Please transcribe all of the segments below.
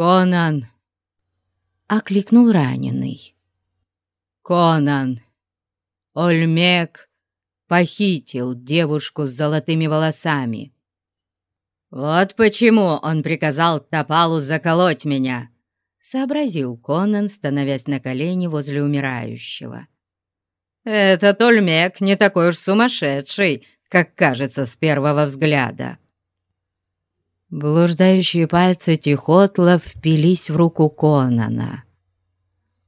«Конан!» — окликнул раненый. «Конан! Ольмек похитил девушку с золотыми волосами. Вот почему он приказал Топалу заколоть меня!» — сообразил Конан, становясь на колени возле умирающего. «Этот Ольмек не такой уж сумасшедший, как кажется с первого взгляда». Блуждающие пальцы Тихотла впились в руку Конана.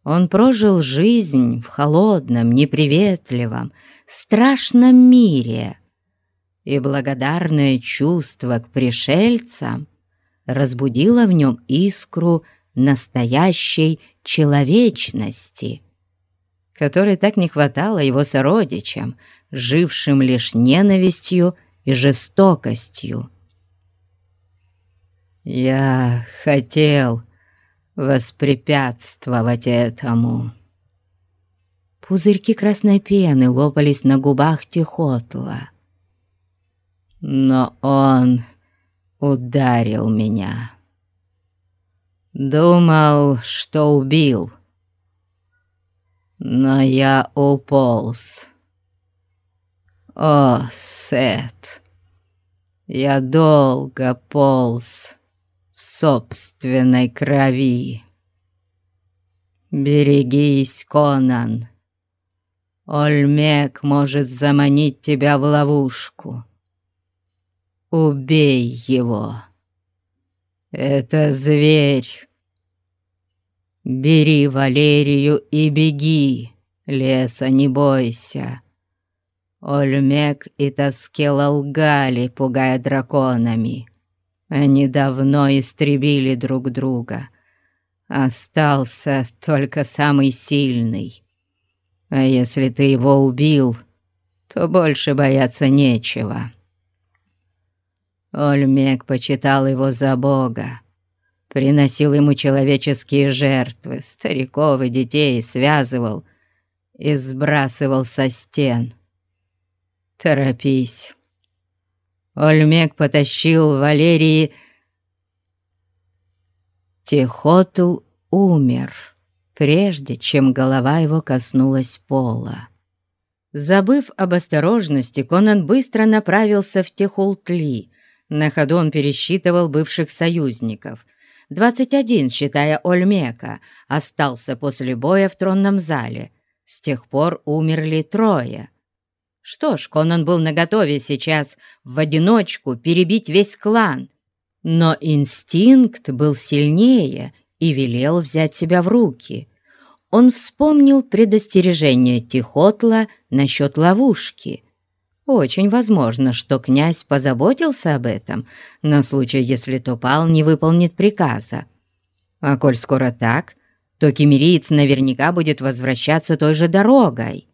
Он прожил жизнь в холодном, неприветливом, страшном мире, и благодарное чувство к пришельцам разбудило в нем искру настоящей человечности, которой так не хватало его сородичам, жившим лишь ненавистью и жестокостью. «Я хотел воспрепятствовать этому». Пузырьки красной пены лопались на губах Тихотла. Но он ударил меня. Думал, что убил. Но я уполз. О, Сет, я долго полз собственной крови. Берегись, Конан. Ольмек может заманить тебя в ловушку. Убей его. Это зверь. Бери Валерию и беги, леса не бойся. Ольмек и Таскела лгали, пугая драконами. Они давно истребили друг друга. Остался только самый сильный. А если ты его убил, то больше бояться нечего». Ольмек почитал его за Бога, приносил ему человеческие жертвы, стариков и детей связывал и сбрасывал со стен. Торопись. Ольмек потащил Валерии... Тихотл умер, прежде чем голова его коснулась пола. Забыв об осторожности, Конан быстро направился в Техултли, на ходу он пересчитывал бывших союзников. Двадцать один, считая Ольмека, остался после боя в тронном зале. С тех пор умерли трое. Что ж, Конан был наготове сейчас в одиночку перебить весь клан. Но инстинкт был сильнее и велел взять себя в руки. Он вспомнил предостережение Тихотла насчет ловушки — очень возможно, что князь позаботился об этом на случай, если Топал не выполнит приказа. А коль скоро так, то кемериец наверняка будет возвращаться той же дорогой.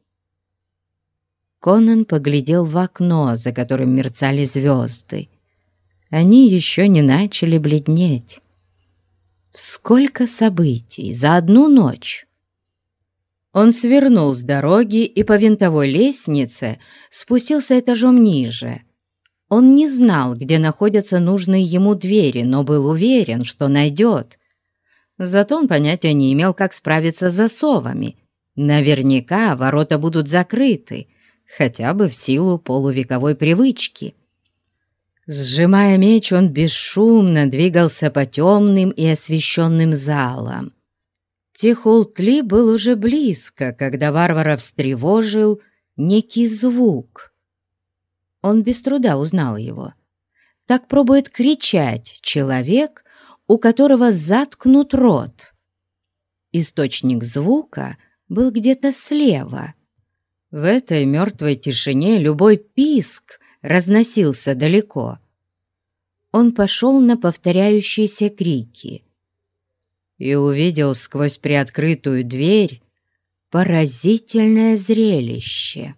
Конан поглядел в окно, за которым мерцали звезды. Они еще не начали бледнеть. Сколько событий за одну ночь! Он свернул с дороги и по винтовой лестнице спустился этажом ниже. Он не знал, где находятся нужные ему двери, но был уверен, что найдет. Зато он понятия не имел, как справиться с засовами. Наверняка ворота будут закрыты, хотя бы в силу полувековой привычки. Сжимая меч, он бесшумно двигался по темным и освещенным залам. Тихултли был уже близко, когда варвара встревожил некий звук. Он без труда узнал его. Так пробует кричать человек, у которого заткнут рот. Источник звука был где-то слева. В этой мертвой тишине любой писк разносился далеко. Он пошел на повторяющиеся крики — и увидел сквозь приоткрытую дверь поразительное зрелище.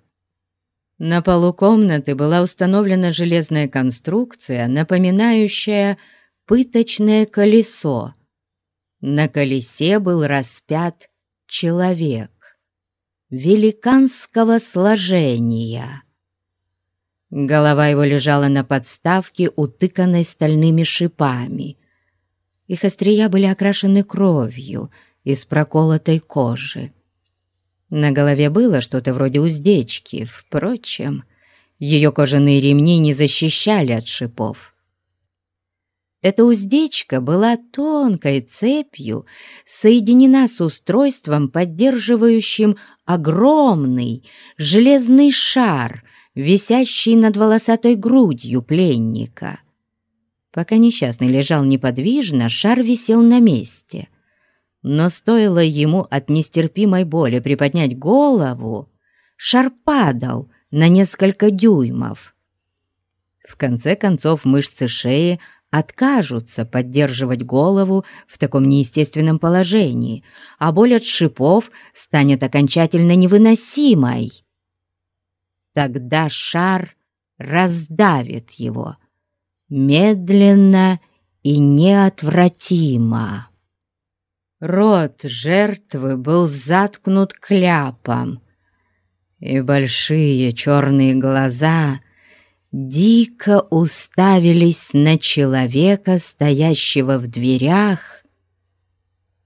На полу комнаты была установлена железная конструкция, напоминающая пыточное колесо. На колесе был распят человек великанского сложения. Голова его лежала на подставке, утыканной стальными шипами. Их острия были окрашены кровью из проколотой кожи. На голове было что-то вроде уздечки, впрочем, ее кожаные ремни не защищали от шипов. Эта уздечка была тонкой цепью, соединена с устройством, поддерживающим огромный железный шар, висящий над волосатой грудью пленника. Пока несчастный лежал неподвижно, шар висел на месте. Но стоило ему от нестерпимой боли приподнять голову, шар падал на несколько дюймов. В конце концов мышцы шеи откажутся поддерживать голову в таком неестественном положении, а боль от шипов станет окончательно невыносимой. Тогда шар раздавит его медленно и неотвратимо. Рот жертвы был заткнут кляпом, и большие черные глаза — дико уставились на человека, стоящего в дверях,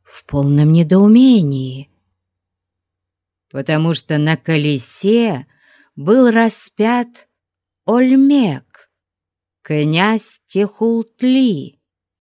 в полном недоумении, потому что на колесе был распят Ольмек, князь Техултли,